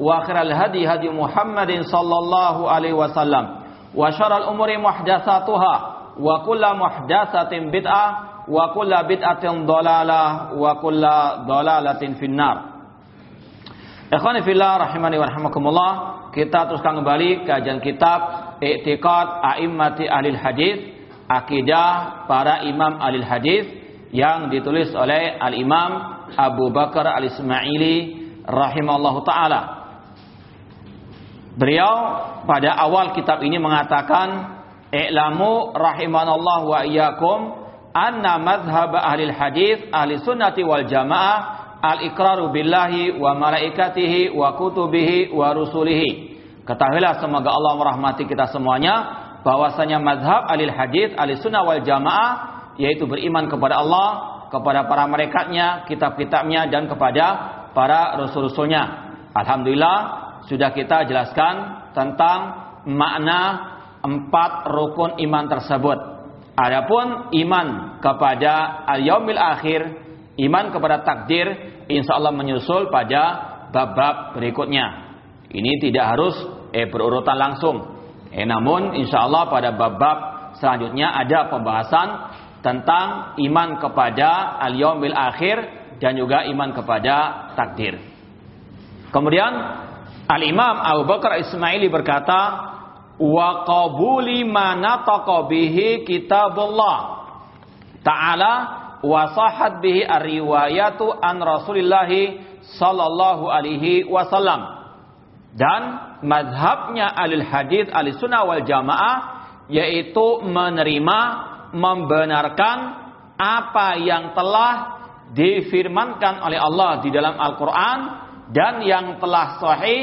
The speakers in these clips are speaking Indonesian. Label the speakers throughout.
Speaker 1: وآخر الهدي هدي محمد صلى الله عليه وسلم وشر الأمور محدثاتها وكل محدثة بدعة وكل بدعة ضلالة وكل ضلالة في النار Ikhwani fillah rahimani wa rahimakumullah Kita teruskan kembali kajian kitab I'tiqad A'immati Ahlil Hadis akidah para imam alil hadis yang ditulis oleh al imam Abu Bakar al Ismaili rahimallahu taala. Beliau pada awal kitab ini mengatakan i'lamu rahimanallah wa iyyakum anna madhhab ahli hadis ahli sunnati wal jamaah al iqraru billahi wa malaikatihi wa kutubihi wa rusulihi. Ketahuilah semoga Allah merahmati kita semuanya bahwasanya mazhab alil hadis ahli sunnah wal jamaah yaitu beriman kepada Allah, kepada para malaikatnya, kitab-kitabnya dan kepada para rasul-rasulnya. Alhamdulillah sudah kita jelaskan tentang makna empat rukun iman tersebut. Adapun iman kepada al-yaumil akhir, iman kepada takdir, insya Allah menyusul pada bab-bab berikutnya. Ini tidak harus eh, berurutan langsung. Eh, namun insya Allah pada bab-bab selanjutnya ada pembahasan tentang iman kepada al-yaumil akhir dan juga iman kepada takdir. Kemudian Al-Imam Abu Bakar Ismaili berkata, "Wa qabuli ma nataqa bihi kitabullah ta'ala wa sahhat bihi ar-riwayatu an Rasulillah sallallahu alaihi wasallam." Dan madhabnya alil hadis alil sunnah wal jamaah yaitu menerima membenarkan apa yang telah difirmankan oleh Allah di dalam Al-Quran dan yang telah sahih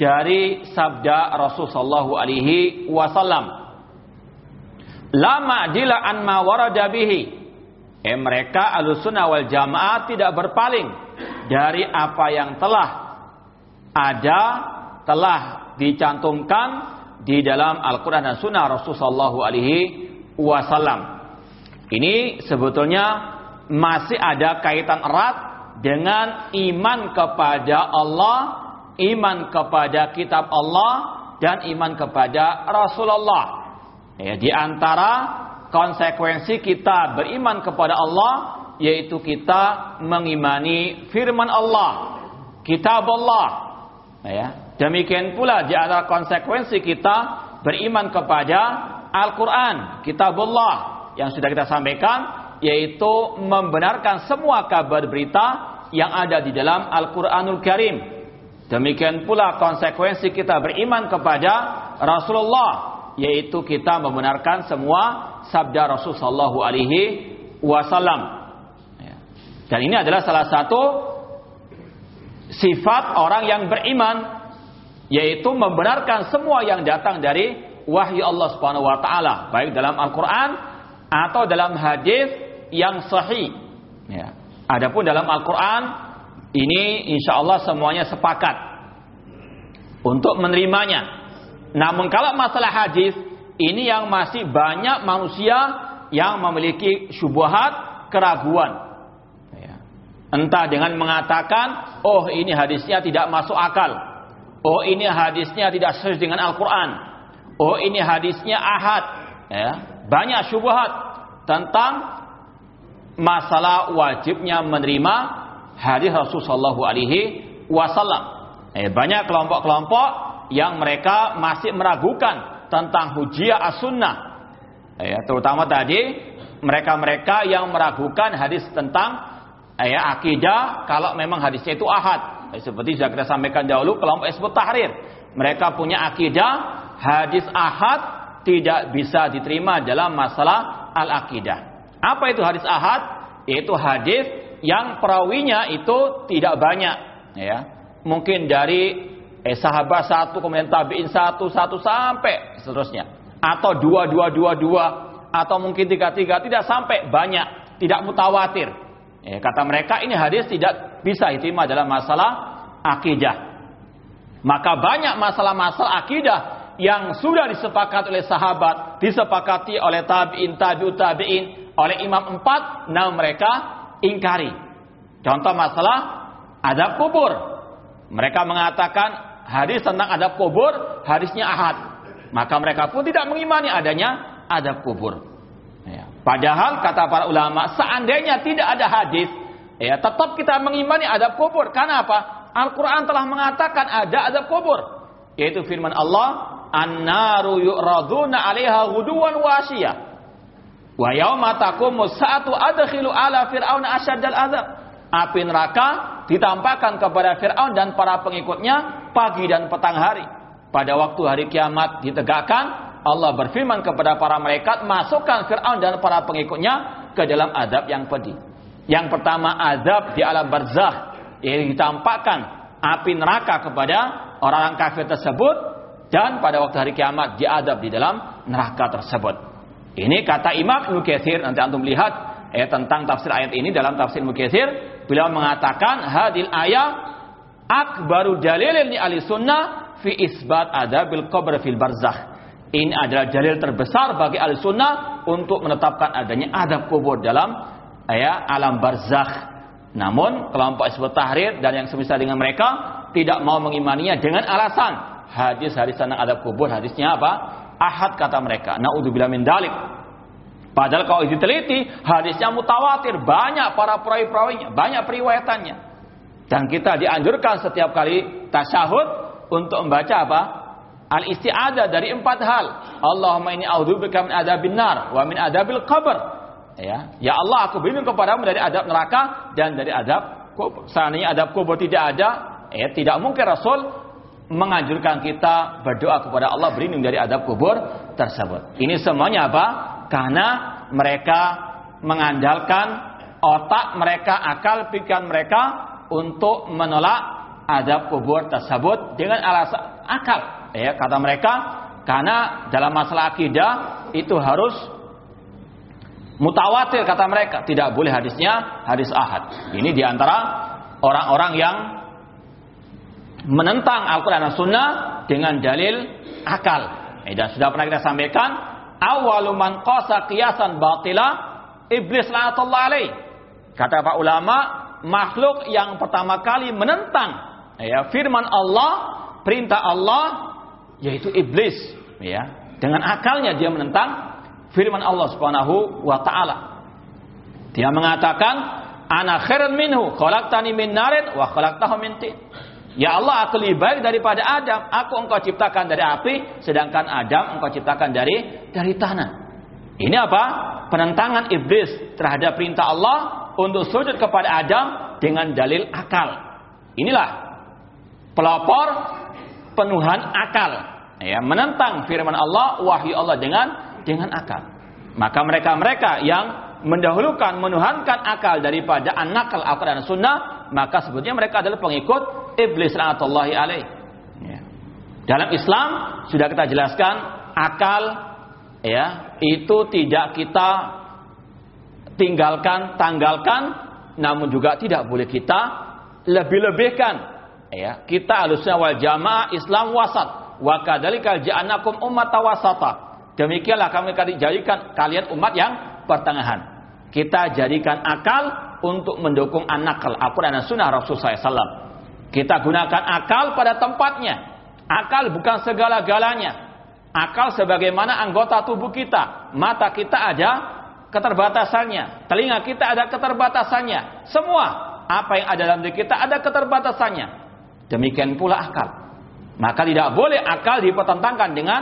Speaker 1: dari sabda Rasulullah alaihi wasallam. Lama dila an ma warada bihi. Eh, mereka al-sunnah wal jamaah tidak berpaling dari apa yang telah ada telah dicantumkan di dalam Al-Quran dan Sunnah Rasulullah Alaihi Wasallam. Ini sebetulnya masih ada kaitan erat dengan iman kepada Allah, iman kepada kitab Allah, dan iman kepada Rasulullah. Ya, di antara konsekuensi kita beriman kepada Allah, yaitu kita mengimani firman Allah, kitab Allah. Ya, Demikian pula di antara konsekuensi kita beriman kepada Al-Quran, kitabullah yang sudah kita sampaikan, yaitu membenarkan semua kabar berita yang ada di dalam Al-Quranul Karim. Demikian pula konsekuensi kita beriman kepada Rasulullah, yaitu kita membenarkan semua sabda Rasul Sallallahu Alaihi Wasallam. Ya. Dan ini adalah salah satu sifat orang yang beriman yaitu membenarkan semua yang datang dari wahyu Allah Subhanahu wa taala, baik dalam Al-Qur'an atau dalam hadis yang sahih. Ya. Adapun dalam Al-Qur'an ini insya Allah semuanya sepakat untuk menerimanya. Namun kalau masalah hadis ini yang masih banyak manusia yang memiliki syubhat, keraguan. Ya. Entah dengan mengatakan, oh ini hadisnya tidak masuk akal. Oh ini hadisnya tidak sesuai dengan Al-Quran. Oh ini hadisnya ahad. Ya. Banyak syubhat tentang masalah wajibnya menerima hadis Rasulullah Alaihi Wasallam. Eh, banyak kelompok-kelompok yang mereka masih meragukan tentang hujiyah as-sunnah ya, terutama tadi mereka-mereka yang meragukan hadis tentang ya, akidah kalau memang hadisnya itu ahad. Ya, seperti sudah kita sampaikan dahulu kelompok Hizbut Tahrir. Mereka punya akidah hadis ahad tidak bisa diterima dalam masalah al-akidah. Apa itu hadis ahad? Yaitu hadis yang perawinya itu tidak banyak, ya. Mungkin dari eh, sahabat satu kemudian tabiin satu satu sampai seterusnya. Atau dua dua dua dua. Atau mungkin tiga tiga. Tidak sampai banyak tidak mutawatir. Ya, kata mereka ini hadis tidak bisa diterima dalam masalah akidah. Maka banyak masalah-masalah akidah yang sudah disepakati oleh sahabat, disepakati oleh tabiin, tabiut tabiin, oleh imam empat, namun mereka ingkari. Contoh masalah adab kubur. Mereka mengatakan hadis tentang adab kubur, hadisnya ahad. Maka mereka pun tidak mengimani adanya adab kubur. Ya. Padahal kata para ulama, seandainya tidak ada hadis, ya tetap kita mengimani adab kubur. Karena apa? Al-Quran telah mengatakan ada adab kubur. Yaitu firman Allah, An-naru yu'raduna alaiha wasiyah. Wa yauma taqumu sa'atu adkhilu ala fir'auna asyaddal azab. Api neraka ditampakkan kepada Fir'aun dan para pengikutnya pagi dan petang hari pada waktu hari kiamat ditegakkan, Allah berfirman kepada para malaikat, masukkan Fir'aun dan para pengikutnya ke dalam adab yang pedih. Yang pertama adab di alam barzah, yang ditampakkan api neraka kepada orang-orang kafir tersebut, dan pada waktu hari kiamat diadab di dalam neraka tersebut. Ini kata Imam Ibnu nanti antum lihat eh, tentang tafsir ayat ini dalam tafsir Ibnu beliau mengatakan hadil ayat akbaru dalilin li ahli sunnah fi isbat adabil qabr fil barzakh. Ini adalah dalil terbesar bagi al sunnah untuk menetapkan adanya adab kubur dalam ya, alam barzakh. Namun kelompok Hizbut Tahrir dan yang semisal dengan mereka tidak mau mengimaninya dengan alasan hadis-hadis tentang adab kubur hadisnya apa? Ahad kata mereka. Naudzubillah min dalik. Padahal kalau diteliti hadisnya mutawatir, banyak para perawi-perawinya, banyak periwayatannya. Dan kita dianjurkan setiap kali tasyahud untuk membaca apa? Al isti'adah dari empat hal. Allahumma ini a'udzubika min adabin nar wa min adabil qabr. Ya, ya Allah aku berlindung kepadamu dari adab neraka dan dari adab kubur. Seandainya adab kubur tidak ada, ya tidak mungkin Rasul menganjurkan kita berdoa kepada Allah berlindung dari adab kubur tersebut. Ini semuanya apa? Karena mereka mengandalkan otak mereka, akal pikiran mereka untuk menolak adab kubur tersebut dengan alasan akal. Ya, kata mereka, karena dalam masalah akidah itu harus mutawatir kata mereka, tidak boleh hadisnya hadis ahad. Ini di antara orang-orang yang menentang Al-Quran dan Sunnah dengan dalil akal. Eh, dan sudah pernah kita sampaikan, awaluman qasa qiyasan batila iblis la'atullah alaih. Kata Pak ulama, makhluk yang pertama kali menentang ya firman Allah, perintah Allah yaitu iblis ya. Dengan akalnya dia menentang firman Allah Subhanahu wa taala. Dia mengatakan ana khairun minhu khalaqtani min narin wa khalaqtahu min tin. Ya Allah aku lebih baik daripada Adam. Aku engkau ciptakan dari api, sedangkan Adam engkau ciptakan dari dari tanah. Ini apa? Penentangan iblis terhadap perintah Allah untuk sujud kepada Adam dengan dalil akal. Inilah pelopor penuhan akal ya menentang firman Allah wahyu Allah dengan dengan akal maka mereka-mereka yang mendahulukan menuhankan akal daripada anakal akal dan sunnah maka sebetulnya mereka adalah pengikut iblis rahmatullahi alaih ya. dalam Islam sudah kita jelaskan akal ya itu tidak kita tinggalkan tanggalkan namun juga tidak boleh kita lebih-lebihkan ya kita alusnya wal jamaah Islam wasat wa kadzalikal ja'anakum ummata wasata Demikianlah kami jadikan kalian umat yang pertengahan. Kita jadikan akal untuk mendukung an-nakal, Al-Quran dan Sunnah Rasulullah SAW. Kita gunakan akal pada tempatnya. Akal bukan segala-galanya. Akal sebagaimana anggota tubuh kita. Mata kita ada keterbatasannya. Telinga kita ada keterbatasannya. Semua apa yang ada dalam diri kita ada keterbatasannya. Demikian pula akal. Maka tidak boleh akal dipertentangkan dengan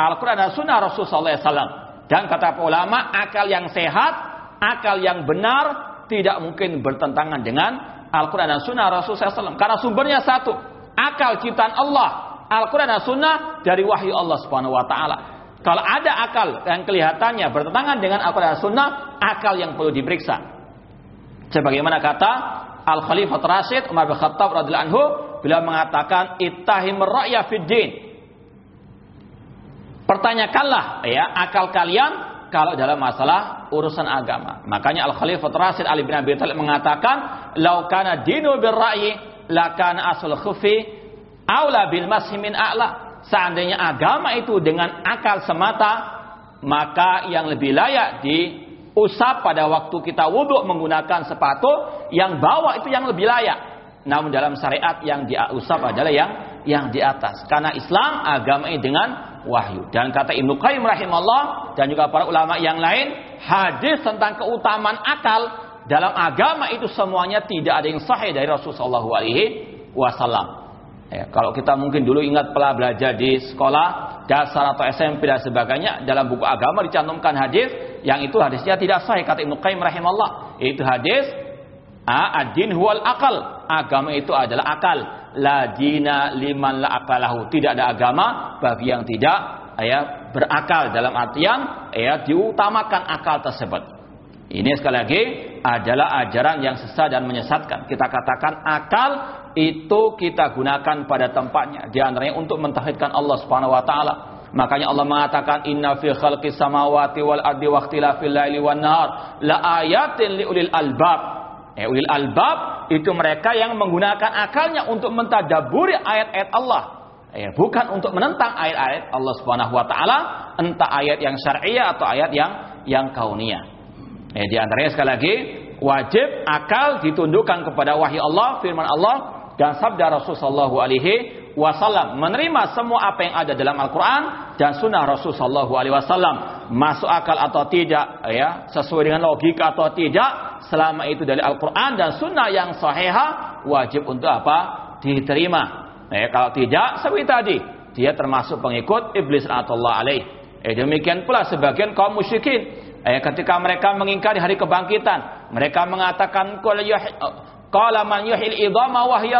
Speaker 1: Al-Quran dan Sunnah Rasulullah SAW. Dan kata ulama, akal yang sehat, akal yang benar, tidak mungkin bertentangan dengan Al-Quran dan Sunnah Rasulullah SAW. Karena sumbernya satu, akal ciptaan Allah. Al-Quran dan Sunnah dari wahyu Allah Subhanahu Wa Taala. Kalau ada akal yang kelihatannya bertentangan dengan Al-Quran dan Sunnah, akal yang perlu diperiksa. Sebagaimana kata Al Khalifah Rasid Umar bin Khattab radhiyallahu anhu, beliau mengatakan ittahim ra'ya fid din Pertanyakanlah ya akal kalian kalau dalam masalah urusan agama. Makanya Al Khalifah Rasid Ali bin Abi Thalib mengatakan, "Lau kana dinu bil ra'yi, la kana asal khufi aula bil mashimin a'la." Seandainya agama itu dengan akal semata, maka yang lebih layak diusap pada waktu kita wudhu menggunakan sepatu, yang bawah itu yang lebih layak. Namun dalam syariat yang diusap adalah yang yang di atas. Karena Islam agama ini dengan wahyu. Dan kata Ibnu Qayyim rahimahullah dan juga para ulama yang lain, hadis tentang keutamaan akal dalam agama itu semuanya tidak ada yang sahih dari Rasulullah SAW. Ya, kalau kita mungkin dulu ingat pernah belajar di sekolah dasar atau SMP dan sebagainya dalam buku agama dicantumkan hadis yang itu hadisnya tidak sahih kata Ibnu Qayyim rahimahullah. Itu hadis ad-din huwal akal. Agama itu adalah akal la dina liman la akalahu. Tidak ada agama bagi yang tidak ya berakal dalam artian ya diutamakan akal tersebut. Ini sekali lagi adalah ajaran yang sesat dan menyesatkan. Kita katakan akal itu kita gunakan pada tempatnya. Di antaranya untuk mentauhidkan Allah Subhanahu wa taala. Makanya Allah mengatakan inna fi khalqis samawati wal ardi wa ikhtilafil laili wan nahar la ayatin liulil albab Ya, ulil albab itu mereka yang menggunakan akalnya untuk mentadaburi ayat-ayat Allah. Ya, bukan untuk menentang ayat-ayat Allah Subhanahu wa taala, entah ayat yang syariah atau ayat yang yang kauniyah. Ya, di antaranya sekali lagi wajib akal ditundukkan kepada wahyu Allah, firman Allah dan sabda Rasulullah alaihi wasallam menerima semua apa yang ada dalam Al-Qur'an dan sunnah Rasulullah alaihi wasallam. Masuk akal atau tidak ya sesuai dengan logika atau tidak selama itu dari Al-Qur'an dan sunnah yang sahihah wajib untuk apa? Diterima. Ya, kalau tidak seperti tadi dia termasuk pengikut iblis Allah alaih. Eh, demikian pula sebagian kaum musyrikin. Eh, ketika mereka mengingkari hari kebangkitan mereka mengatakan Qala man yuhil idhama wa hiya.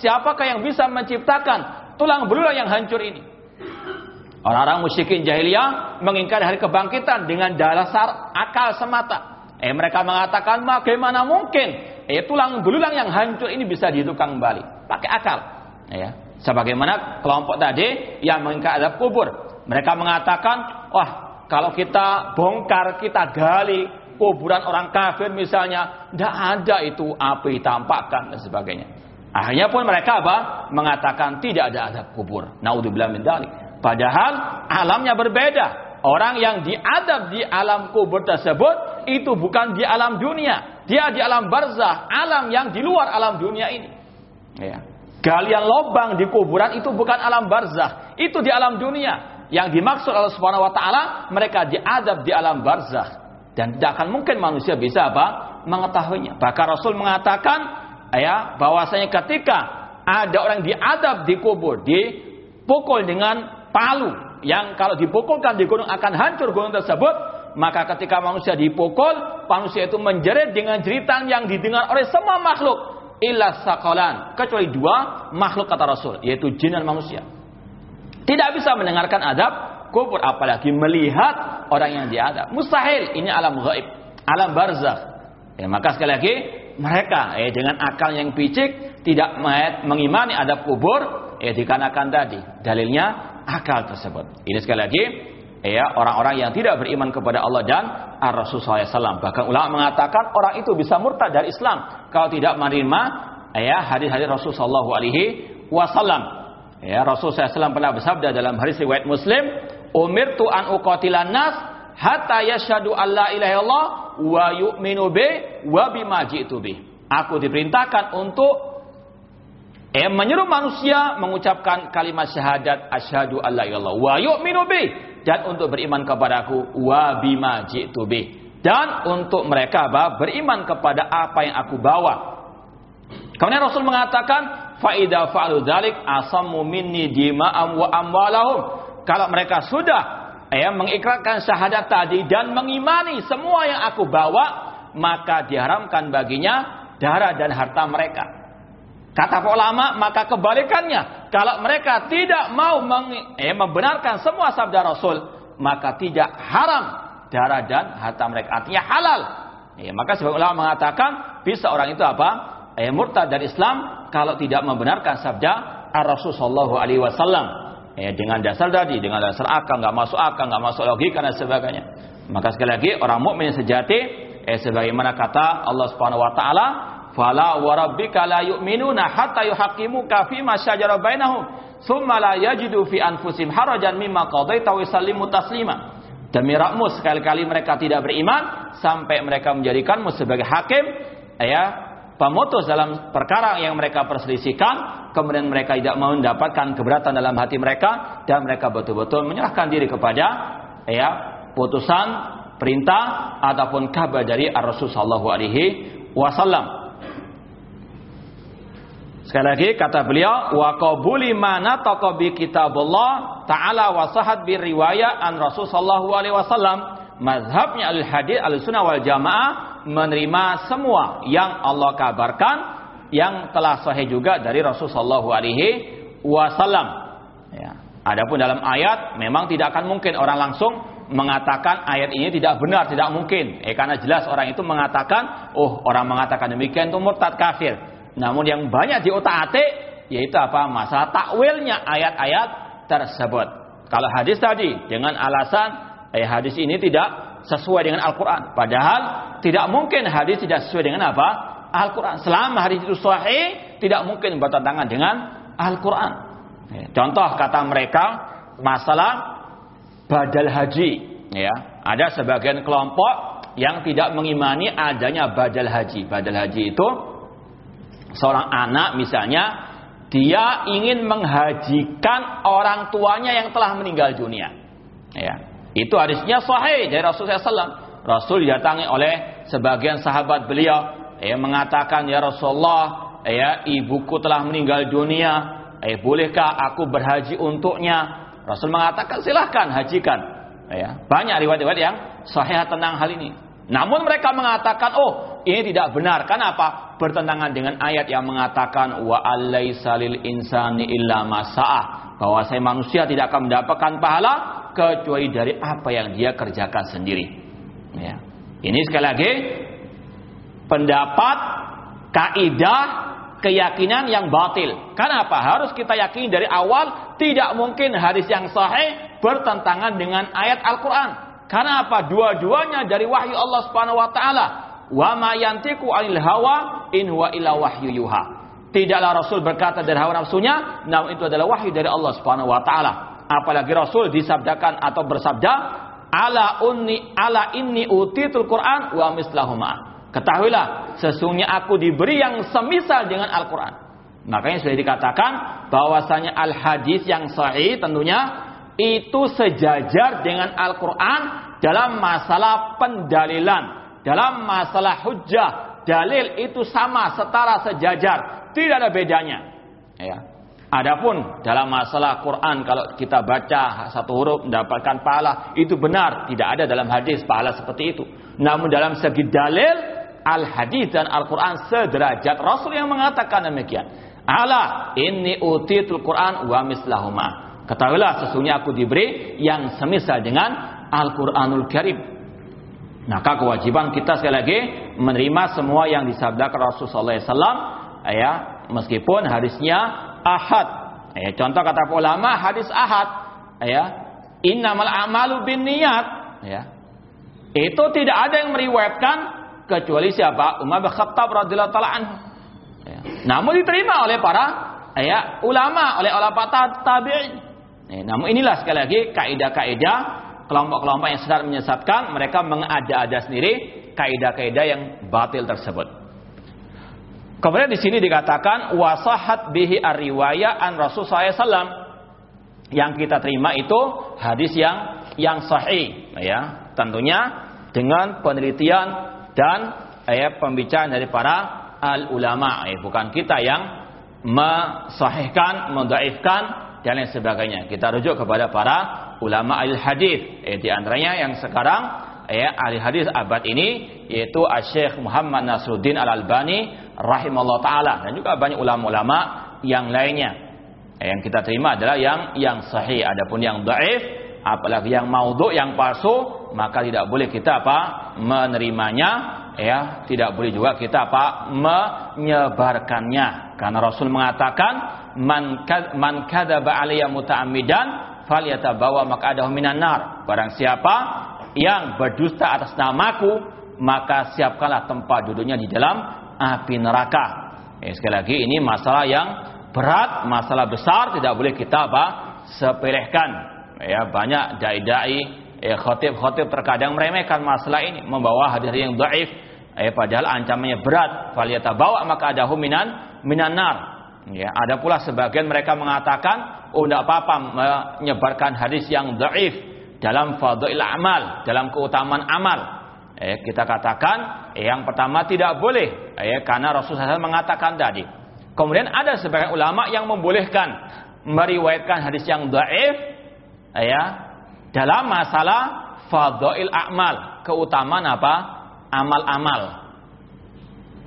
Speaker 1: Siapakah yang bisa menciptakan tulang belulang yang hancur ini? Orang-orang musyrikin jahiliyah mengingkari hari kebangkitan dengan dasar akal semata. Eh mereka mengatakan bagaimana mungkin eh tulang belulang yang hancur ini bisa dihidupkan kembali pakai akal. Ya. Sebagaimana kelompok tadi yang mengingkari adab kubur. Mereka mengatakan, wah kalau kita bongkar, kita gali, kuburan orang kafir misalnya, tidak ada itu api tampakkan dan sebagainya. Akhirnya pun mereka apa? Mengatakan tidak ada adab kubur. Naudzubillah min dalik. Padahal alamnya berbeda. Orang yang diadab di alam kubur tersebut itu bukan di alam dunia. Dia di alam barzah, alam yang di luar alam dunia ini. Ya. Galian lobang di kuburan itu bukan alam barzah, itu di alam dunia. Yang dimaksud Allah Subhanahu wa taala mereka diadab di alam barzah. Dan tidak akan mungkin manusia bisa apa? Mengetahuinya. Bahkan Rasul mengatakan ya bahwasanya ketika ada orang diadab di kubur, dipukul dengan palu yang kalau dipukulkan di gunung akan hancur gunung tersebut, maka ketika manusia dipukul, manusia itu menjerit dengan jeritan yang didengar oleh semua makhluk illa sakolan kecuali dua makhluk kata Rasul yaitu jin dan manusia tidak bisa mendengarkan adab kubur apalagi melihat orang yang diadab. Mustahil ini alam gaib, alam barzakh. Ya, maka sekali lagi mereka ya, dengan akal yang picik tidak mengimani adab kubur ya dikarenakan tadi dalilnya akal tersebut. Ini sekali lagi ya orang-orang yang tidak beriman kepada Allah dan Ar-Rasul SAW. Bahkan ulama mengatakan orang itu bisa murtad dari Islam kalau tidak menerima ya hadis-hadis Rasul Shallallahu Alaihi Wasallam. Ya, Rasul SAW pernah bersabda dalam hadis riwayat Muslim, umirtu an uqatilan nas hatta yashhadu alla ilaha illallah wa yu'minu bi wa bima ji'tu bi. Aku diperintahkan untuk eh menyuruh manusia mengucapkan kalimat syahadat asyhadu alla ilallah wa yu'minu bi dan untuk beriman kepadaku wa bima ji'tu bi dan untuk mereka bah, beriman kepada apa yang aku bawa. Kemudian Rasul mengatakan faida fa'alu dzalik asammu minni dima'am wa amwalahum. Kalau mereka sudah ya mengikrarkan syahadat tadi dan mengimani semua yang aku bawa, maka diharamkan baginya darah dan harta mereka. Kata ulama, maka kebalikannya. Kalau mereka tidak mau meng, eh, membenarkan semua sabda Rasul, maka tidak haram darah dan harta mereka. Artinya halal. Eh, maka sebab ulama mengatakan, bisa orang itu apa? Eh, murtad dari Islam kalau tidak membenarkan sabda Rasul Shallallahu Alaihi Wasallam. Eh, dengan dasar tadi, dengan dasar akal, nggak masuk akal, nggak masuk logika dan sebagainya. Maka sekali lagi orang mukmin sejati, eh, sebagaimana kata Allah Subhanahu Wa Taala, Fala wa rabbika la yu'minuna hatta yuhaqqimuka fi ma bainahum thumma la yajidu fi anfusihim harajan mimma qadaita wa yusallimu taslima. Demi Rabbmu sekali-kali mereka tidak beriman sampai mereka menjadikanmu sebagai hakim ya pemutus dalam perkara yang mereka perselisihkan kemudian mereka tidak mau mendapatkan keberatan dalam hati mereka dan mereka betul-betul menyerahkan diri kepada ya putusan perintah ataupun kabar dari Rasul sallallahu alaihi wasallam. Sekali lagi kata beliau wa qabuli mana taqabi kitabullah taala wa sahad bi riwayat an Rasul sallallahu alaihi wasallam mazhabnya al hadis al sunnah wal jamaah menerima semua yang Allah kabarkan yang telah sahih juga dari Rasul sallallahu alaihi wasallam ya adapun dalam ayat memang tidak akan mungkin orang langsung mengatakan ayat ini tidak benar tidak mungkin eh karena jelas orang itu mengatakan oh orang mengatakan demikian itu murtad kafir namun yang banyak di otak-atik yaitu apa? Masalah takwilnya ayat-ayat tersebut. Kalau hadis tadi dengan alasan eh, hadis ini tidak sesuai dengan Al-Quran. Padahal tidak mungkin hadis tidak sesuai dengan apa? Al-Quran. Selama hadis itu sahih, tidak mungkin bertentangan dengan Al-Quran. Eh, contoh kata mereka masalah badal haji. Ya, ada sebagian kelompok yang tidak mengimani adanya badal haji. Badal haji itu seorang anak misalnya dia ingin menghajikan orang tuanya yang telah meninggal dunia. Ya. Itu hadisnya sahih dari Rasulullah SAW. Rasul didatangi oleh sebagian sahabat beliau yang mengatakan ya Rasulullah, ya ibuku telah meninggal dunia. Eh bolehkah aku berhaji untuknya? Rasul mengatakan silahkan hajikan. Ya, banyak riwayat-riwayat yang sahih tentang hal ini. Namun mereka mengatakan, oh ini tidak benar. Kenapa? Bertentangan dengan ayat yang mengatakan wa salil insani illa masa'ah. Bahwa saya manusia tidak akan mendapatkan pahala kecuali dari apa yang dia kerjakan sendiri. Ya. Ini sekali lagi pendapat kaidah keyakinan yang batil. Kenapa? Harus kita yakini dari awal tidak mungkin hadis yang sahih bertentangan dengan ayat Al-Quran. Karena apa? Dua-duanya dari wahyu Allah Subhanahu wa taala. Wa ma yantiqu 'anil hawa in huwa illa wahyu yuha. Tidaklah Rasul berkata dari hawa nafsunya, namun itu adalah wahyu dari Allah Subhanahu wa taala. Apalagi Rasul disabdakan atau bersabda, "Ala unni ala inni utitul Qur'an wa mislahuma." Ketahuilah, sesungguhnya aku diberi yang semisal dengan Al-Qur'an. Makanya sudah dikatakan bahwasanya al-hadis yang sahih tentunya itu sejajar dengan Al-Quran dalam masalah pendalilan, dalam masalah hujjah, dalil itu sama, setara, sejajar, tidak ada bedanya. Ya. Adapun dalam masalah Quran kalau kita baca satu huruf mendapatkan pahala itu benar, tidak ada dalam hadis pahala seperti itu. Namun dalam segi dalil al hadis dan Al Quran sederajat Rasul yang mengatakan demikian. Ala inni utitul Quran wa mislahuma. Ketahuilah sesungguhnya aku diberi yang semisal dengan Al-Quranul Karim. Maka kewajiban kita sekali lagi menerima semua yang disabdakan Rasulullah SAW. Ya, meskipun hadisnya ahad. Ya, contoh kata ulama hadis ahad. Ya, innamal amalu bin niat. Ya, itu tidak ada yang meriwayatkan kecuali siapa? Umar bin Khattab radhiyallahu taala anhu. Ya. Namun diterima oleh para ya ulama, oleh para tabi'in. Eh, namun inilah sekali lagi kaidah-kaidah kelompok-kelompok yang sedang menyesatkan mereka mengada-ada sendiri kaidah-kaidah yang batil tersebut. Kemudian di sini dikatakan wasahat bihi ar-riwayah an Rasul SAW. Yang kita terima itu hadis yang yang sahih, ya. Tentunya dengan penelitian dan ya, pembicaraan dari para al ulama, eh, bukan kita yang mensahihkan, mendaifkan dan lain sebagainya. Kita rujuk kepada para ulama al hadis. Eh, di antaranya yang sekarang ya ahli hadis abad ini yaitu Syekh Muhammad Nasruddin Al Albani rahimahullah taala dan juga banyak ulama-ulama yang lainnya. Eh, yang kita terima adalah yang yang sahih. Adapun yang dhaif, apalagi yang maudhu, yang palsu, maka tidak boleh kita apa menerimanya. Ya, tidak boleh juga kita apa menyebarkannya. Karena Rasul mengatakan man man kadzaba alayya muta'ammidan falyatabawa maq'adahu minan nar. Barang siapa yang berdusta atas namaku, maka siapkanlah tempat duduknya di dalam api neraka. Eh, sekali lagi ini masalah yang berat, masalah besar, tidak boleh kita apa sepelehkan. Ya, banyak dai-dai, eh, khotib-khotib terkadang meremehkan masalah ini, membawa hadis yang dhaif, eh, padahal ancamannya berat. Faliyata bawa maka ada huminan minan nar. Ya, ada pula sebagian mereka mengatakan, oh tidak apa-apa menyebarkan hadis yang dhaif dalam fadhil amal, dalam keutamaan amal. Eh, kita katakan eh, yang pertama tidak boleh eh, karena Rasulullah SAW mengatakan tadi. Kemudian ada sebagian ulama yang membolehkan meriwayatkan hadis yang dhaif eh, ya dalam masalah fadhail amal, keutamaan apa? amal-amal.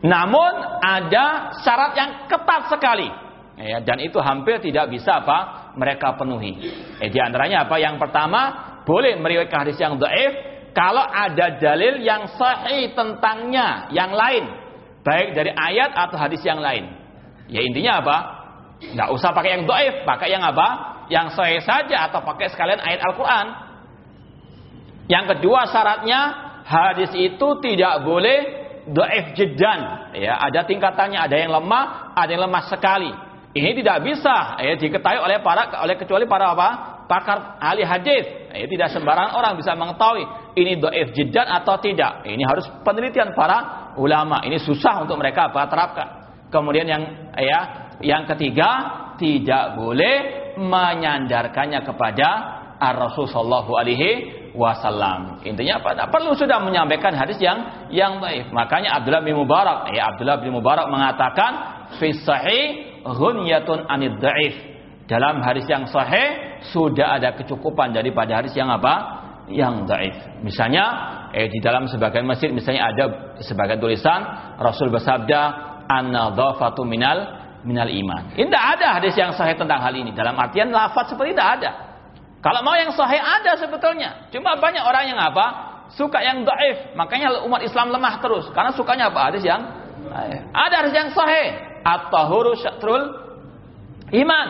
Speaker 1: Namun ada syarat yang ketat sekali. Ya, dan itu hampir tidak bisa apa mereka penuhi. Eh, di antaranya apa? Yang pertama, boleh meriwayatkan hadis yang dhaif kalau ada dalil yang sahih tentangnya yang lain, baik dari ayat atau hadis yang lain. Ya intinya apa? Tidak usah pakai yang doif, pakai yang apa? Yang sahih saja atau pakai sekalian ayat Al-Quran. Yang kedua syaratnya hadis itu tidak boleh doif jeddan. Ya, ada tingkatannya, ada yang lemah, ada yang lemah sekali. Ini tidak bisa ya, diketahui oleh para oleh kecuali para apa? pakar ahli hadis. Ya, tidak sembarang orang bisa mengetahui ini doif jiddan atau tidak. Ini harus penelitian para ulama. Ini susah untuk mereka apa terapkan. Kemudian yang ya yang ketiga tidak boleh menyandarkannya kepada Ar-Rasul sallallahu alaihi wasallam. Intinya apa? Tidak perlu sudah menyampaikan hadis yang yang baik. Makanya Abdullah bin Mubarak, ya Abdullah bin Mubarak mengatakan fi sahih ghunyatun anid. Dalam hadis yang sahih sudah ada kecukupan daripada hadis yang apa? Yang daif. Misalnya eh, di dalam sebagian masjid misalnya ada sebagian tulisan Rasul bersabda an-nadhafatu minal minal iman. Ini tidak ada hadis yang sahih tentang hal ini. Dalam artian lafaz seperti tidak ada. Kalau mau yang sahih ada sebetulnya. Cuma banyak orang yang apa? Suka yang daif. Makanya umat Islam lemah terus. Karena sukanya apa? Hadis yang ada hadis yang sahih. At-tahuru syatrul iman.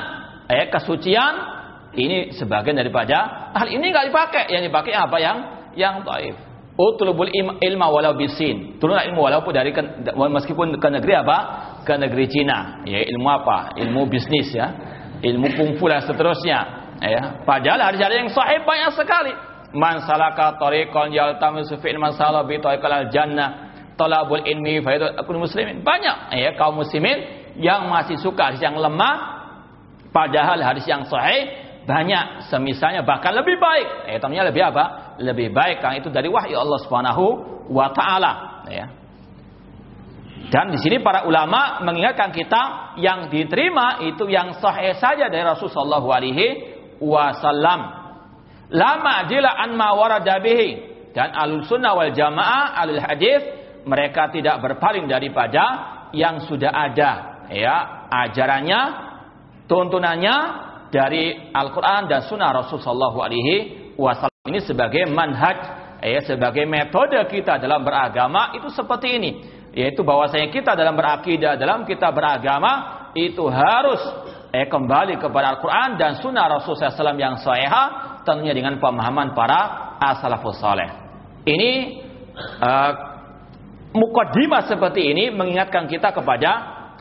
Speaker 1: Eh, kesucian ini sebagian daripada hal ini nggak dipakai. Yang dipakai apa yang yang taif. Utlubul ilma walau bisin. Turunlah ilmu walaupun dari meskipun ke negeri apa? Ke negeri Cina. Ya, ilmu apa? Ilmu bisnis ya. Ilmu kungfu dan seterusnya. Ya. Padahal ada yang sahih banyak sekali. Man salaka tariqan yaltamisu fi ilman salah bi tariqal jannah. Talabul ilmi faidul muslimin. Banyak ya kaum muslimin yang masih suka hadis yang lemah padahal hadis yang sahih banyak semisalnya bahkan lebih baik. Eh tentunya lebih apa? Lebih baik karena itu dari wahyu Allah Subhanahu wa taala, ya. Dan di sini para ulama mengingatkan kita yang diterima itu yang sahih saja dari Rasulullah sallallahu alaihi wasallam. Lama jila an ma warada bihi. Dan alul sunnah wal jamaah alul hadis mereka tidak berpaling daripada yang sudah ada ya ajarannya tuntunannya dari Al-Quran dan Sunnah Rasulullah Shallallahu Alaihi Wasallam ini sebagai manhaj, ya sebagai metode kita dalam beragama itu seperti ini, yaitu bahwasanya kita dalam berakidah, dalam kita beragama itu harus eh, kembali kepada Al-Quran dan Sunnah Rasulullah SAW yang sahih, tentunya dengan pemahaman para as-salafus saleh. Ini uh, mukadimah seperti ini mengingatkan kita kepada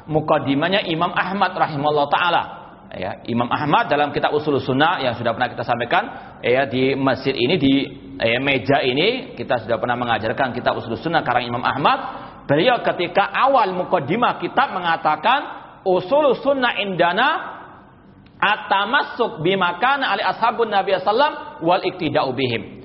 Speaker 1: mukadimahnya Imam Ahmad rahimahullah taala ya Imam Ahmad dalam kitab Usul Sunnah yang sudah pernah kita sampaikan ya di masjid ini di ya, meja ini kita sudah pernah mengajarkan kitab Usul Sunnah karang Imam Ahmad. Beliau ketika awal mukaddimah kitab mengatakan Usul Sunnah indana at-tamassuk bimakana ali ashabun Nabi sallam wal iktida'u bihim.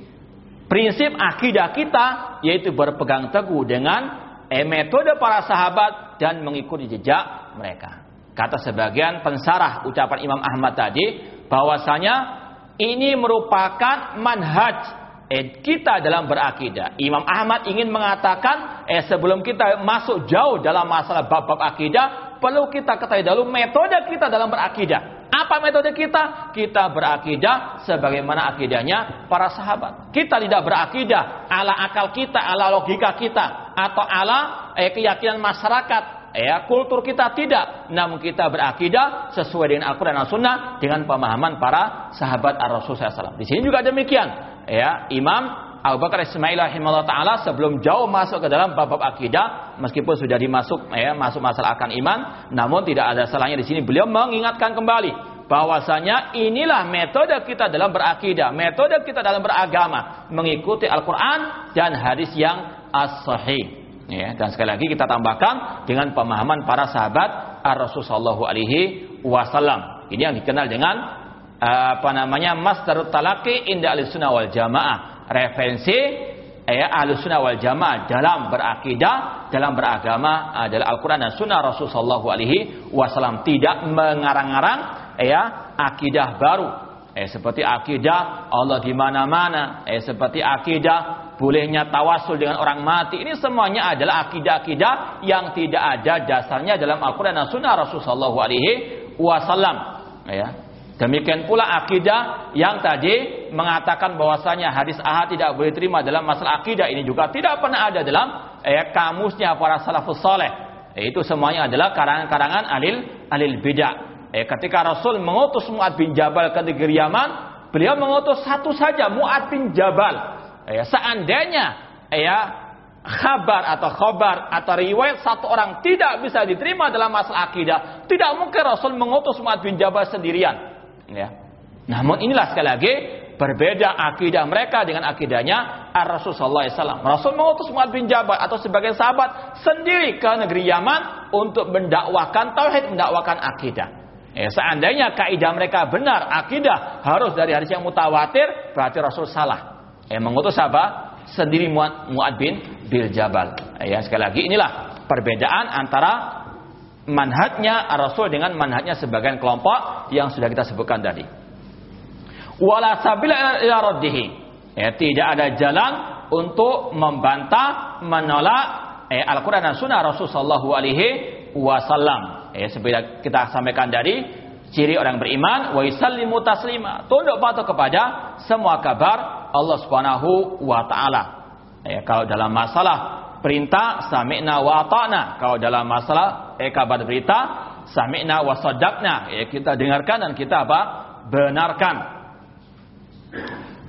Speaker 1: Prinsip akidah kita yaitu berpegang teguh dengan eh, metode para sahabat dan mengikuti jejak mereka Kata sebagian pensarah ucapan Imam Ahmad tadi bahwasanya ini merupakan manhaj eh, kita dalam berakidah. Imam Ahmad ingin mengatakan eh sebelum kita masuk jauh dalam masalah bab-bab akidah, perlu kita ketahui dulu metode kita dalam berakidah. Apa metode kita? Kita berakidah sebagaimana akidahnya para sahabat. Kita tidak berakidah ala akal kita, ala logika kita, atau ala eh, keyakinan masyarakat ya kultur kita tidak namun kita berakidah sesuai dengan Al-Qur'an dan Sunnah dengan pemahaman para sahabat Ar-Rasul SAW. Di sini juga demikian ya Imam Abu Bakar Ismail rahimahullah taala sebelum jauh masuk ke dalam bab-bab akidah meskipun sudah dimasuk ya masuk masalah akan iman namun tidak ada salahnya di sini beliau mengingatkan kembali bahwasanya inilah metode kita dalam berakidah, metode kita dalam beragama, mengikuti Al-Qur'an dan hadis yang as-sahih. Ya, dan sekali lagi kita tambahkan dengan pemahaman para sahabat Ar-Rasul sallallahu alaihi wasallam. Ini yang dikenal dengan apa namanya Masdarut Talaqi inda Ahlussunnah wal Jamaah. Referensi ya Ahlussunnah wal Jamaah dalam berakidah, dalam beragama adalah Al-Qur'an dan Sunnah Rasul sallallahu alaihi wasallam. Tidak mengarang-arang ya akidah baru. Eh, seperti akidah Allah di mana-mana, eh, seperti akidah bolehnya tawasul dengan orang mati. Ini semuanya adalah akidah-akidah yang tidak ada dasarnya dalam Al-Quran dan Sunnah Rasulullah Alaihi Wasallam. Ya. Demikian pula akidah yang tadi mengatakan bahwasanya hadis ahad tidak boleh terima dalam masalah akidah ini juga tidak pernah ada dalam eh, kamusnya para salafus soleh. Eh, itu semuanya adalah karangan-karangan alil alil bidah. Eh, ketika Rasul mengutus Muad bin Jabal ke negeri Yaman, beliau mengutus satu saja Muad bin Jabal ya seandainya ya kabar atau khobar atau riwayat satu orang tidak bisa diterima dalam masalah akidah, tidak mungkin Rasul mengutus Mu'ad bin Jabal sendirian. Ya. Namun inilah sekali lagi berbeda akidah mereka dengan akidahnya alaihi wasallam. Rasul mengutus Mu'ad bin Jabal atau sebagai sahabat sendiri ke negeri Yaman untuk mendakwakan tauhid, mendakwakan akidah. Ya, seandainya kaidah mereka benar, akidah harus dari hadis yang mutawatir, berarti Rasul salah. Yang mengutus apa? Sendiri Muad, Muad bin Bil Jabal. Ya, sekali lagi inilah perbedaan antara manhajnya Rasul dengan manhajnya sebagian kelompok yang sudah kita sebutkan tadi. Wala sabila ila raddihi. Ya, tidak ada jalan untuk membantah, menolak eh, Al-Quran dan Sunnah Rasul Sallallahu Alaihi Wasallam. Ya, seperti kita sampaikan tadi, ciri orang beriman, wa yusallimu taslima. Tunduk patuh kepada semua kabar Allah Subhanahu wa taala. Ya, kalau dalam masalah perintah sami'na wa ata'na. Kalau dalam masalah eh, kabar berita sami'na wa sadaqna. Ya, kita dengarkan dan kita apa? benarkan.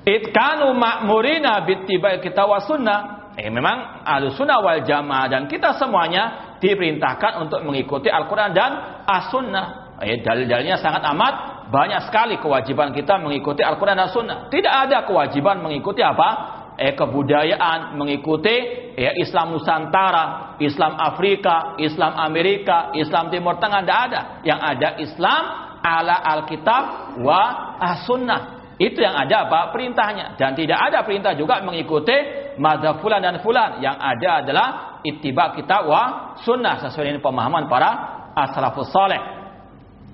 Speaker 1: Itkanu ma'murina bittibai kita wa sunnah. Eh, memang al sunnah wal jamaah dan kita semuanya diperintahkan untuk mengikuti Al-Quran dan As-Sunnah. Eh, dalil-dalilnya sangat amat banyak sekali kewajiban kita mengikuti Al-Quran dan Sunnah. Tidak ada kewajiban mengikuti apa? Eh, kebudayaan, mengikuti ya, Islam Nusantara, Islam Afrika, Islam Amerika, Islam Timur Tengah. Tidak ada. Yang ada Islam ala Alkitab wa As-Sunnah. Itu yang ada apa? Perintahnya. Dan tidak ada perintah juga mengikuti madhab fulan dan fulan. Yang ada adalah ittiba kita wa sunnah. Sesuai dengan pemahaman para as-salafus saleh.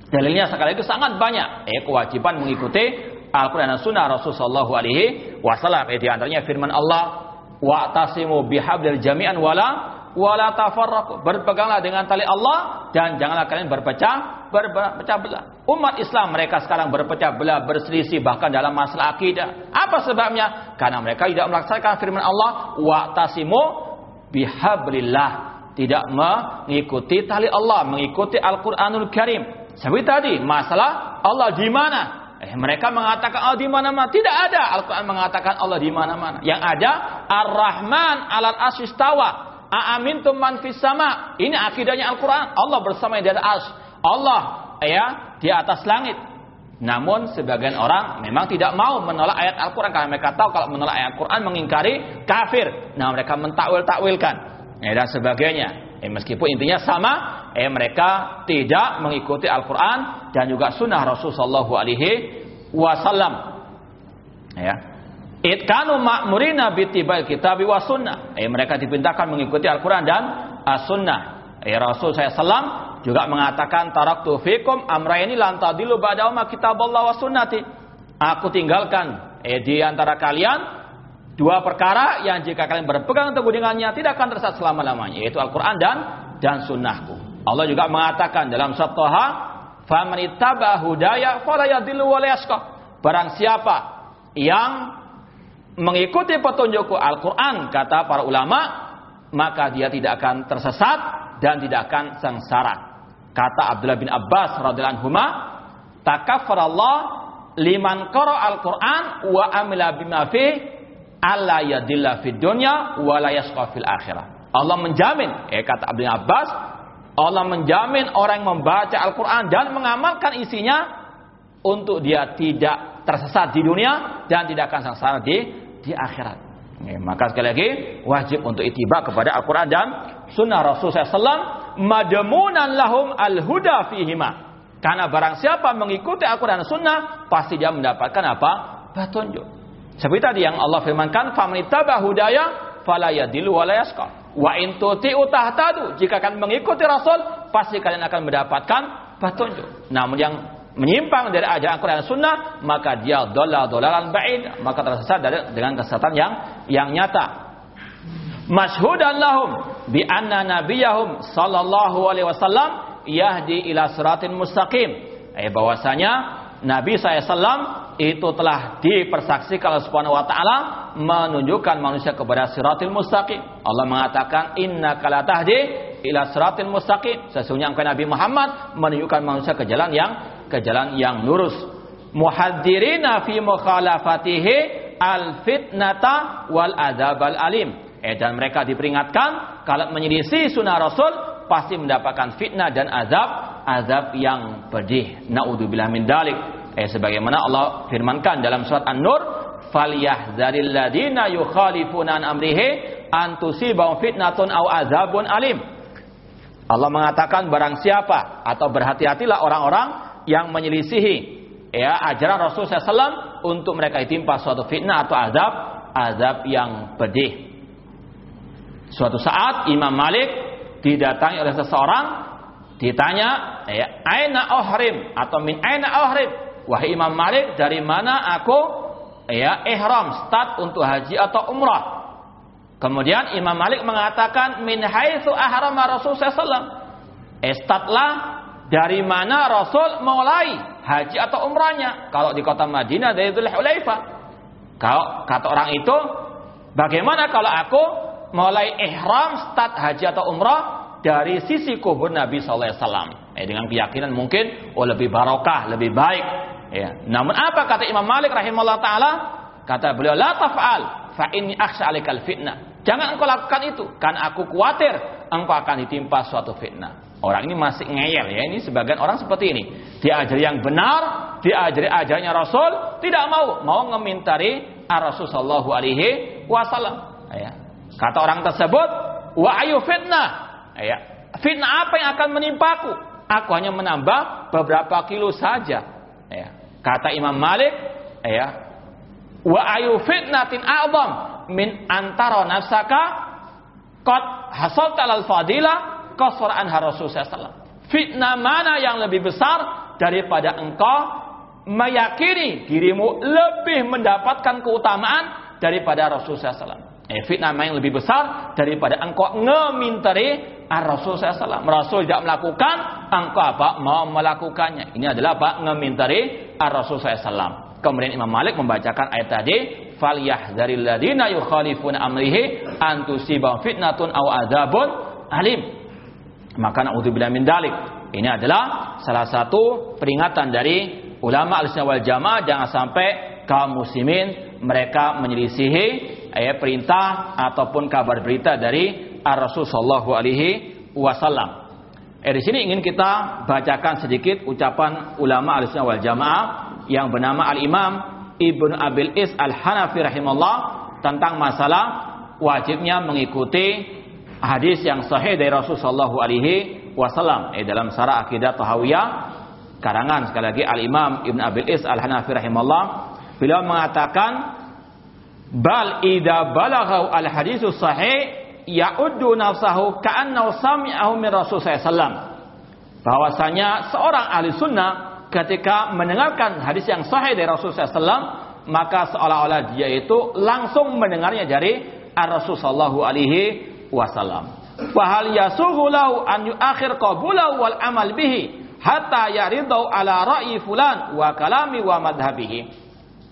Speaker 1: Dalilnya sekali itu sangat banyak. Eh, kewajiban mengikuti Al-Quran dan Sunnah Rasulullah Alaihi Wasallam. Eh, di antaranya firman Allah, wa tasimu bihablil jami'an wala wala tafarraqu. Berpeganglah dengan tali Allah dan janganlah kalian berpecah berpecah belah. Umat Islam mereka sekarang berpecah belah, berselisih bahkan dalam masalah akidah. Apa sebabnya? Karena mereka tidak melaksanakan firman Allah, wa tasimu bihablillah. Tidak mengikuti tali Allah, mengikuti Al-Quranul Karim seperti tadi, masalah Allah di mana? Eh, mereka mengatakan Allah di mana-mana. Tidak ada Al-Quran mengatakan Allah di mana-mana. Yang ada Ar-Rahman alat asistawa. Aamintum man fis sama. Ini akidahnya Al-Quran. Allah bersama di atas as. Allah ya di atas langit. Namun sebagian orang memang tidak mau menolak ayat Al-Quran karena mereka tahu kalau menolak ayat Al-Quran mengingkari kafir. Nah mereka mentakwil-takwilkan ya, dan sebagainya. Eh, meskipun intinya sama, eh, mereka tidak mengikuti Al-Quran dan juga sunnah Rasulullah Alaihi Wasallam. Ya. Itkanu ma'murina bitibai kitab wa sunnah. Eh, mereka diperintahkan mengikuti Al-Quran dan As-Sunnah. Eh, Rasul saya salam juga mengatakan taraktu fikum amrayni lan tadilu ba'da kitaballah wa sunnati. Aku tinggalkan eh, di antara kalian dua perkara yang jika kalian berpegang teguh dengannya tidak akan tersesat selama-lamanya yaitu Al-Qur'an dan dan sunnahku. Allah juga mengatakan dalam surat Thaha, "Faman ittaba hudaya fala yadhillu wa Barang siapa yang mengikuti petunjukku Al-Qur'an kata para ulama, maka dia tidak akan tersesat dan tidak akan sengsara. Kata Abdullah bin Abbas radhiyallahu anhu, "Takaffarallah liman qara al-Qur'an wa amila bima fi alla yadilla fid dunya wa la yasqa fil akhirah." Allah menjamin, eh kata Abdullah bin Abbas, Allah menjamin orang yang membaca Al-Quran dan mengamalkan isinya untuk dia tidak tersesat di dunia dan tidak akan sengsara di di akhirat. Ya, maka sekali lagi wajib untuk itiba kepada Al-Quran dan Sunnah Rasulullah SAW madmunan lahum al-huda fihima. Karena barang siapa mengikuti Al-Quran dan Sunnah, pasti dia mendapatkan apa? Petunjuk. Seperti tadi yang Allah firmankan, "Famanitaba hudaya fala yadilu wa la Wa in tuti'u tahtadu. Jika kalian mengikuti Rasul, pasti kalian akan mendapatkan petunjuk. Namun yang menyimpang dari ajaran Al-Quran dan Sunnah, maka dia dola dolalan ba'id, maka tersesat dari, dengan kesesatan yang yang nyata masyhudan lahum bi anna nabiyahum sallallahu alaihi wasallam yahdi ila siratin mustaqim. Eh bahwasanya Nabi SAW itu telah dipersaksikan oleh Subhanahu wa taala menunjukkan manusia kepada siratil mustaqim. Allah mengatakan inna kala tahdi ila siratil mustaqim. Sesungguhnya engkau Nabi Muhammad menunjukkan manusia ke jalan yang ke jalan yang lurus. Muhadzirina fi mukhalafatihi al fitnata wal adzabal alim Eh, dan mereka diperingatkan kalau menyelisih sunnah Rasul pasti mendapatkan fitnah dan azab azab yang pedih. Naudzubillah min dalik. Eh sebagaimana Allah firmankan dalam surat An-Nur, "Falyahzaril ladina yukhalifuna an amrihi an tusibahum fitnatun aw azabun alim." Allah mengatakan barang siapa atau berhati-hatilah orang-orang yang menyelisihi ya ajaran Rasul SAW untuk mereka ditimpa suatu fitnah atau azab azab yang pedih. Suatu saat Imam Malik didatangi oleh seseorang ditanya, ya, "Aina ohrim?" atau "Min aina ohrim?" Wahai Imam Malik, dari mana aku ya ihram start untuk haji atau umrah? Kemudian Imam Malik mengatakan, "Min haitsu ahrama Rasul sallallahu Estatlah dari mana Rasul mulai haji atau umrahnya. Kalau di kota Madinah dari Dzul Kalau kata orang itu, bagaimana kalau aku mulai ihram start haji atau umrah dari sisi kubur Nabi Wasallam. Eh, dengan keyakinan mungkin oh lebih barokah, lebih baik. Ya. Namun apa kata Imam Malik rahimahullah taala? Kata beliau la taf'al fa inni akhsha alikal fitnah. Jangan engkau lakukan itu, kan aku khawatir engkau akan ditimpa suatu fitnah. Orang ini masih ngeyel ya, ini sebagian orang seperti ini. Diajari yang benar, diajari ajarnya Rasul, tidak mau, mau ngemintari Rasul sallallahu alaihi wasallam. Ya. Kata orang tersebut, wa ayu fitnah. Ya. Fitnah apa yang akan menimpaku? Aku hanya menambah beberapa kilo saja. Ya. Kata Imam Malik, ya. Wa ayu fitnatin a'zam min antara nafsaka qad hasal talal fadila qasar anha Rasul sallallahu Fitnah mana yang lebih besar daripada engkau meyakini dirimu lebih mendapatkan keutamaan daripada Rasul sallallahu Eh, fitnah yang lebih besar daripada engkau ngemintari Rasul SAW. Rasul tidak melakukan, engkau apa? Mau melakukannya. Ini adalah apa? Ngemintari Rasul SAW. Kemudian Imam Malik membacakan ayat tadi, "Falyahdzaril ladzina yukhalifuna amrihi an tusibahum fitnatun aw adzabun alim." Maka naudzubillah min dalik. Ini adalah salah satu peringatan dari ulama al-sunnah wal jamaah jangan sampai kaum muslimin mereka menyelisihi eh, perintah ataupun kabar berita dari Ar Rasul Shallallahu Alaihi Wasallam. Eh di sini ingin kita bacakan sedikit ucapan ulama Ahlussunnah wal Jamaah yang bernama Al Imam Ibnu Abil Is Al Hanafi rahimahullah tentang masalah wajibnya mengikuti hadis yang sahih dari Rasulullah alaihi wasallam eh dalam Sarah Akidah Tahawiyah karangan sekali lagi Al Imam Ibnu Abil Is Al Hanafi rahimahullah beliau mengatakan bal idza balagha al hadisus sahih ya'uddu nafsahu ka'annahu sami'ahu min Rasul SAW. Bahwasanya seorang ahli sunnah ketika mendengarkan hadis yang sahih dari Rasul SAW, maka seolah-olah dia itu langsung mendengarnya dari Rasul Sallallahu Alaihi Wasallam. Fahal yasuhu lahu an yuakhir qabulahu wal amal bihi hatta yaridau ala ra'i fulan wa kalami wa madhabihi.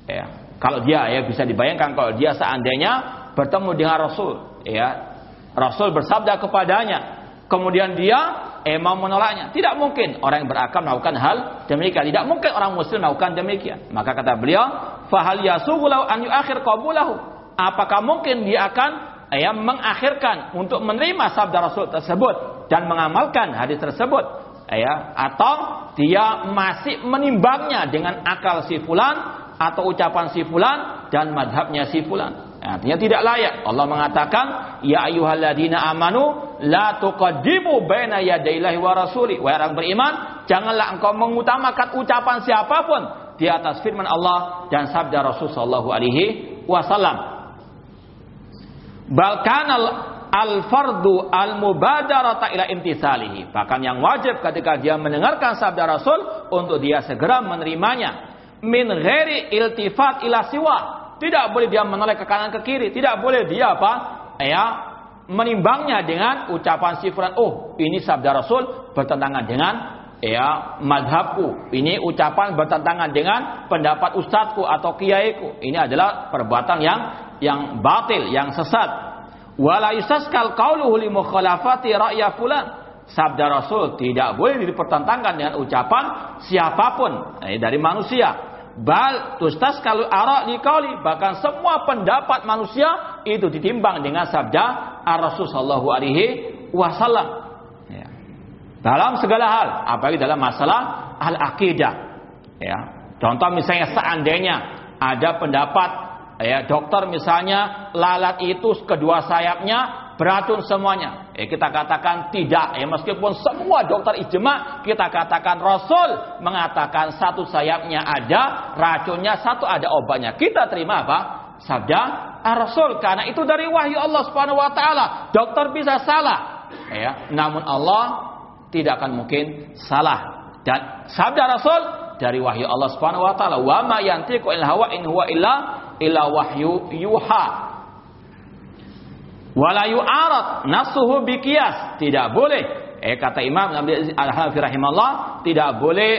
Speaker 1: Ya. Kalau dia ya bisa dibayangkan kalau dia seandainya bertemu dengan Rasul, ya Rasul bersabda kepadanya, kemudian dia emang menolaknya. Tidak mungkin orang yang berakal melakukan hal demikian. Tidak mungkin orang muslim melakukan demikian. Maka kata beliau, fahal yasugulau an yuakhir qabulahu. Apakah mungkin dia akan ya, mengakhirkan untuk menerima sabda Rasul tersebut dan mengamalkan hadis tersebut? Ya, atau dia masih menimbangnya dengan akal si fulan atau ucapan si fulan dan madhabnya si fulan. Artinya tidak layak. Allah mengatakan, Ya ayuhalladina amanu, la tuqaddimu baina yadaillahi wa rasuli. Wahai orang beriman, janganlah engkau mengutamakan ucapan siapa pun di atas firman Allah dan sabda Rasul sallallahu alaihi wasallam. Balkan al-fardu al-mubadarata ila imtisalihi. Bahkan yang wajib ketika dia mendengarkan sabda Rasul untuk dia segera menerimanya. Min ghairi iltifat ila siwa tidak boleh dia menoleh ke kanan ke kiri. Tidak boleh dia apa? Ya, menimbangnya dengan ucapan sifran. Oh, ini sabda Rasul bertentangan dengan ya madhabku. Ini ucapan bertentangan dengan pendapat ustadku atau kiaiku. Ini adalah perbuatan yang yang batil, yang sesat. Wala yusaskal qauluhu li mukhalafati ra'ya fulan. Sabda Rasul tidak boleh dipertentangkan dengan ucapan siapa pun eh, dari manusia. Bal tustas kalau arak dikauli bahkan semua pendapat manusia itu ditimbang dengan sabda Ar-Rasul sallallahu alaihi wasallam. Ya. Dalam segala hal, apalagi dalam masalah al-aqidah. Ya. Contoh misalnya seandainya ada pendapat ya dokter misalnya lalat itu kedua sayapnya beracun semuanya. Eh, kita katakan tidak. Ya, meskipun semua dokter ijma, kita katakan Rasul mengatakan satu sayapnya ada racunnya, satu ada obatnya. Kita terima apa? Sabda Rasul karena itu dari wahyu Allah Subhanahu wa taala. Dokter bisa salah. Ya, namun Allah tidak akan mungkin salah. Dan sabda Rasul dari wahyu Allah Subhanahu wa taala, "Wa ma yantiqu hawa in huwa illa illa wahyu yuha." Walayu arat nasuhu bikias. Tidak boleh. Eh kata Imam Al-Hanafi rahimahullah, tidak boleh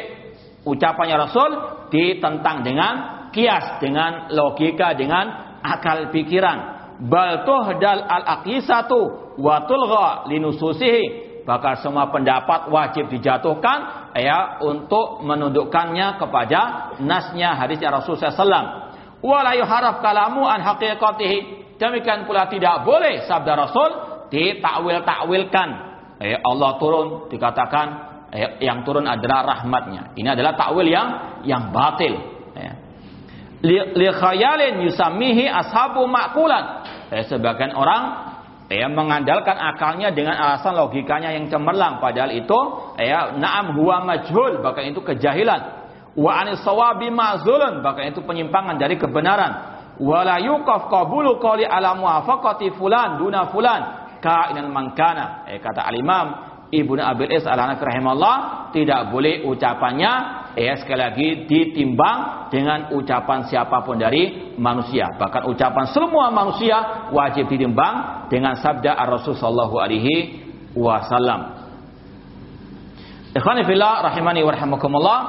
Speaker 1: ucapannya Rasul ditentang dengan kias, dengan logika, dengan akal pikiran. Bal tuhdal al-aqisatu wa tulgha linususihi. Bahkan semua pendapat wajib dijatuhkan ya untuk menundukkannya kepada nasnya hadisnya Rasul SAW. Wala yuharaf kalamu an haqiqatihi Demikian pula tidak boleh sabda Rasul ditakwil-takwilkan. Eh, Allah turun dikatakan eh, yang turun adalah rahmatnya. Ini adalah takwil yang yang batil. Eh. Li khayalin yusamihi ashabu makulan. Eh, sebagian orang eh, mengandalkan akalnya dengan alasan logikanya yang cemerlang. Padahal itu ya na'am huwa majhul bahkan itu kejahilan. Wa anis sawabi ma'zulun bahkan itu penyimpangan dari kebenaran. Wala yuqaf qabulu qali ala muwafaqati fulan duna fulan. Kainan mangkana eh, kata al-imam Ibnu Abil Is al-Hanafi rahimahullah tidak boleh ucapannya eh sekali lagi ditimbang dengan ucapan siapa pun dari manusia. Bahkan ucapan semua manusia wajib ditimbang dengan sabda Ar-Rasul sallallahu alaihi wasallam. Ikhwani fillah rahimani wa rahimakumullah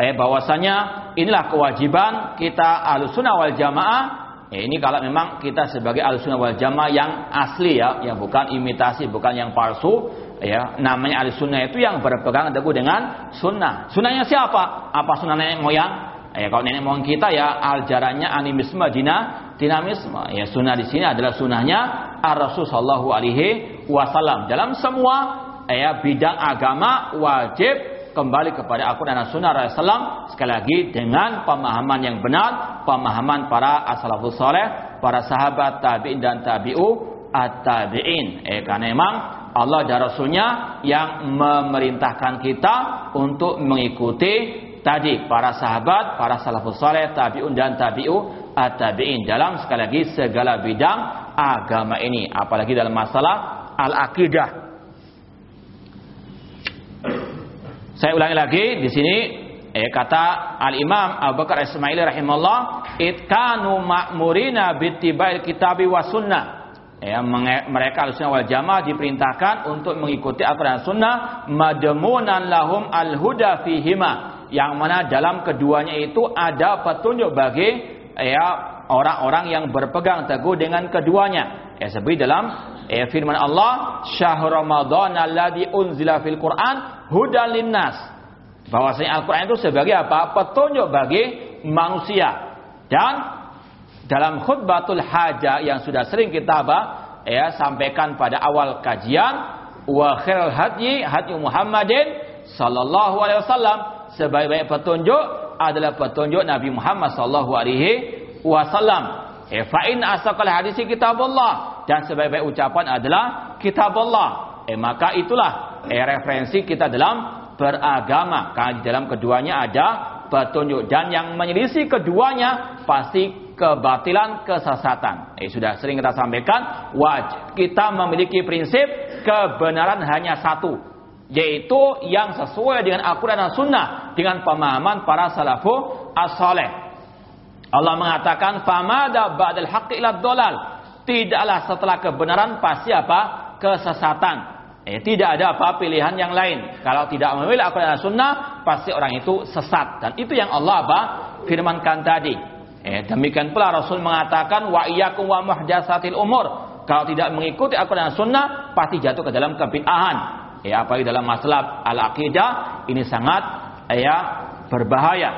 Speaker 1: eh bahwasanya inilah kewajiban kita Ahlussunnah wal Jamaah. Ya, ini kalau memang kita sebagai Ahlussunnah wal Jamaah yang asli ya yang bukan imitasi bukan yang palsu ya namanya Ahlussunnah itu yang berpegang teguh dengan sunnah. Sunnahnya siapa? Apa sunnah nenek moyang? Ya kalau nenek moyang kita ya aljarannya animisme dina dinamisme. Ya sunnah di sini adalah sunnahnya Ar Rasul sallallahu alaihi wasallam. Dalam semua ya bidang agama wajib kembali kepada Al-Quran dan Sunnah Rasulullah sekali lagi dengan pemahaman yang benar, pemahaman para as-salafus saleh, para sahabat tabi'in dan tabi'u at-tabi'in. Eh, karena memang Allah dan Rasulnya yang memerintahkan kita untuk mengikuti tadi para sahabat, para salafus saleh, tabi'un dan tabi'u at-tabi'in dalam sekali lagi segala bidang agama ini, apalagi dalam masalah al-aqidah Saya ulangi lagi di sini eh, kata Al Imam Abu Bakar Ismaili rahimahullah, "Itkanu ma'murina bittibail kitabi wa sunnah." Ya, mereka al wal jamaah diperintahkan untuk mengikuti Al-Quran Sunnah madmunan lahum al-huda fihima yang mana dalam keduanya itu ada petunjuk bagi ya orang-orang yang berpegang teguh dengan keduanya ya seperti dalam ya, firman Allah syahr ramadan alladzi unzila fil Quran hudan linnas. Bahwasanya Al-Quran itu sebagai apa? Petunjuk bagi manusia. Dan dalam khutbatul hajah yang sudah sering kita apa? Ya, sampaikan pada awal kajian wa khairal hadyi hadyi Muhammadin sallallahu alaihi wasallam sebaik-baik petunjuk adalah petunjuk Nabi Muhammad sallallahu alaihi wasallam. Eh, fa in asaqal hadisi kitabullah dan sebaik-baik ucapan adalah kitabullah. Eh maka itulah eh, referensi kita dalam beragama. Karena di dalam keduanya ada petunjuk dan yang menyelisih keduanya pasti kebatilan kesesatan. Eh sudah sering kita sampaikan, wajib kita memiliki prinsip kebenaran hanya satu, yaitu yang sesuai dengan Al-Qur'an dan Sunnah dengan pemahaman para salafu as-saleh. Allah mengatakan famada ba'dal haqqi ila dolal. Tidaklah setelah kebenaran pasti apa? kesesatan. Eh, tidak ada apa pilihan yang lain. Kalau tidak memilih Al-Quran dan Sunnah, pasti orang itu sesat. Dan itu yang Allah apa? firmankan tadi. Eh, demikian pula Rasul mengatakan wa iyyakum wa muhdatsatil umur. Kalau tidak mengikuti Al-Quran dan Sunnah, pasti jatuh ke dalam kebid'ahan. Eh, apalagi dalam masalah al-aqidah, ini sangat eh, ya, berbahaya.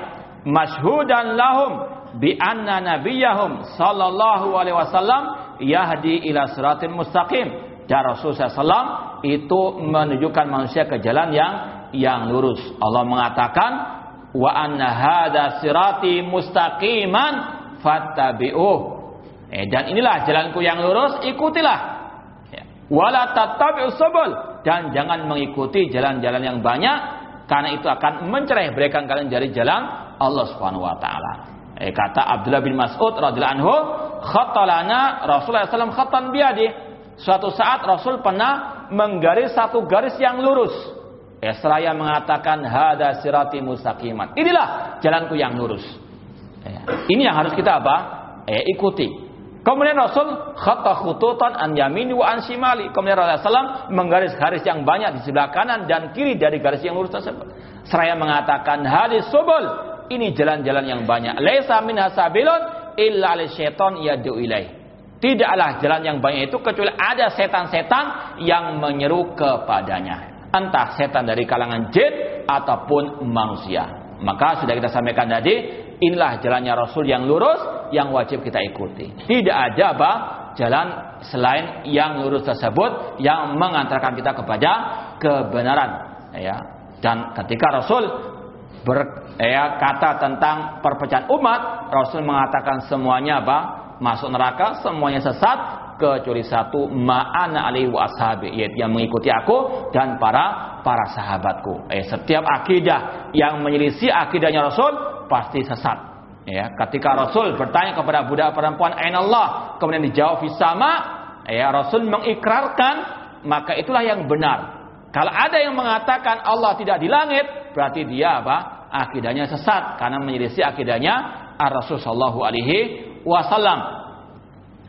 Speaker 1: Masyhudan lahum bi anna nabiyahum sallallahu alaihi wasallam yahdi ila siratin mustaqim. Dan Rasulullah SAW itu menunjukkan manusia ke jalan yang yang lurus. Allah mengatakan wa anna hadza sirati mustaqiman fattabi'uh. Eh, dan inilah jalanku yang lurus, ikutilah. Ya. Wala tattabi'us subul dan jangan mengikuti jalan-jalan yang banyak karena itu akan mencerai berikan kalian dari jalan Allah Subhanahu wa taala. Eh, kata Abdullah bin Mas'ud radhiyallahu anhu, khattalana Rasulullah SAW khattan biadi Suatu saat Rasul pernah menggaris satu garis yang lurus. Ya, seraya mengatakan hada sirati mustaqiman. Inilah jalanku yang lurus. Ya, ini yang harus kita apa? Ya, ikuti. Kemudian Rasul khatta khututan an yamini wa an shimali. Kemudian Rasulullah SAW menggaris garis yang banyak di sebelah kanan dan kiri dari garis yang lurus tersebut. Seraya mengatakan hadis subul. Ini jalan-jalan yang banyak. Laisa min hasabilun illa li syaiton yad'u ilaih. Tidaklah jalan yang banyak itu kecuali ada setan-setan yang menyeru kepadanya. Entah setan dari kalangan jin ataupun manusia. Maka sudah kita sampaikan tadi, inilah jalannya Rasul yang lurus yang wajib kita ikuti. Tidak ada apa jalan selain yang lurus tersebut yang mengantarkan kita kepada kebenaran. Ya. Dan ketika Rasul berkata ya, tentang perpecahan umat, Rasul mengatakan semuanya apa? masuk neraka semuanya sesat kecuali satu ma'ana alaihi wa ashabi yaitu yang mengikuti aku dan para para sahabatku. Eh, setiap akidah yang menyelisih akidahnya Rasul pasti sesat. Ya, ketika Rasul bertanya kepada budak perempuan Aina Allah kemudian dijawab sama ya Rasul mengikrarkan maka itulah yang benar. Kalau ada yang mengatakan Allah tidak di langit berarti dia apa? Akidahnya sesat karena menyelisih akidahnya Ar-Rasul sallallahu alaihi wasallam.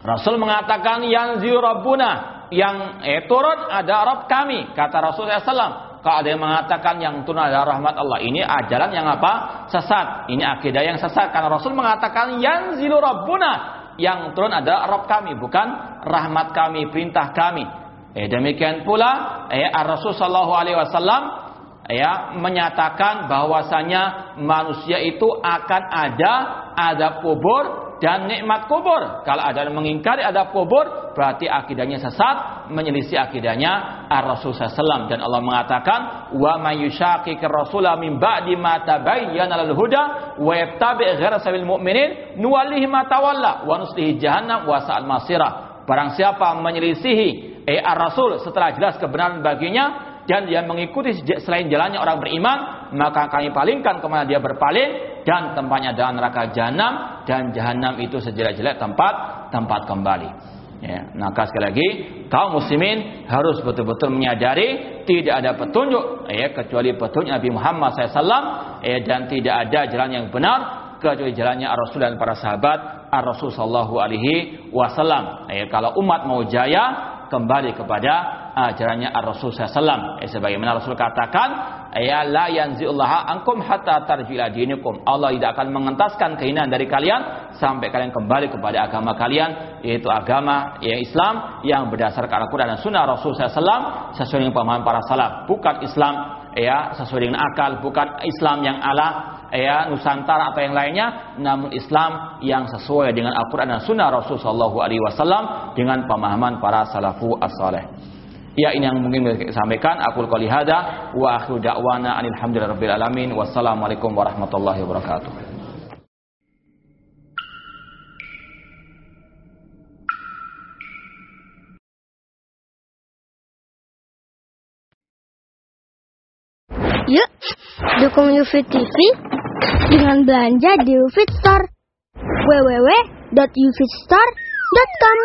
Speaker 1: Rasul mengatakan yang rabbuna yang eh, turun ada Rabb kami kata Rasul SAW. Kalau ada yang mengatakan yang turun ada rahmat Allah ini ajaran yang apa sesat. Ini akidah yang sesat karena Rasul mengatakan yang rabbuna yang turun ada Rabb kami bukan rahmat kami perintah kami. Eh, demikian pula eh, Rasul Shallallahu Alaihi Wasallam ya menyatakan bahwasanya manusia itu akan ada ada kubur dan nikmat kubur. Kalau ada yang mengingkari adab kubur, berarti akidahnya sesat, menyelisih akidahnya Ar-Rasul SAW. Dan Allah mengatakan, Wa may yushaqiqir rasula min ba'di ma tabayyana lal huda wa yattabi' ghayra sabil mu'minin nuwallihi ma tawalla wa nuslihi jahannam wa sa'al masirah. Barang siapa menyelisihi eh Ar-Rasul setelah jelas kebenaran baginya, dan dia mengikuti selain jalannya orang beriman, maka kami palingkan ke mana dia berpaling dan tempatnya adalah neraka jahanam dan jahanam itu sejelek-jelek tempat tempat kembali. Ya, maka sekali lagi kaum muslimin harus betul-betul menyadari tidak ada petunjuk ya kecuali petunjuk Nabi Muhammad SAW ya, dan tidak ada jalan yang benar kecuali jalannya Rasul dan para sahabat Ar-Rasul sallallahu alaihi wasallam. Ya, kalau umat mau jaya kembali kepada ajarannya Ar-Rasul SAW. Eh, sebagaimana Rasul katakan, ya la yanzi'ullaha ankum hatta tarji'ila dinikum. Allah tidak akan mengentaskan keinginan dari kalian sampai kalian kembali kepada agama kalian, yaitu agama ya Islam yang berdasarkan Al-Quran dan Sunnah Rasul SAW sesuai dengan pemahaman para salaf. Bukan Islam ya sesuai dengan akal, bukan Islam yang ala ya Nusantara atau yang lainnya, namun Islam yang sesuai dengan Al-Quran dan Sunnah Rasul Shallallahu Alaihi Wasallam dengan pemahaman para salafu as-saleh. Ya ini yang mungkin bisa sampaikan. Aku hada wa akhiru da'wana alhamdulillahirabbil alamin. Wassalamualaikum warahmatullahi wabarakatuh.
Speaker 2: Yuk, dukung UFIT TV dengan belanja di UFIT Store. www.ufitstore.com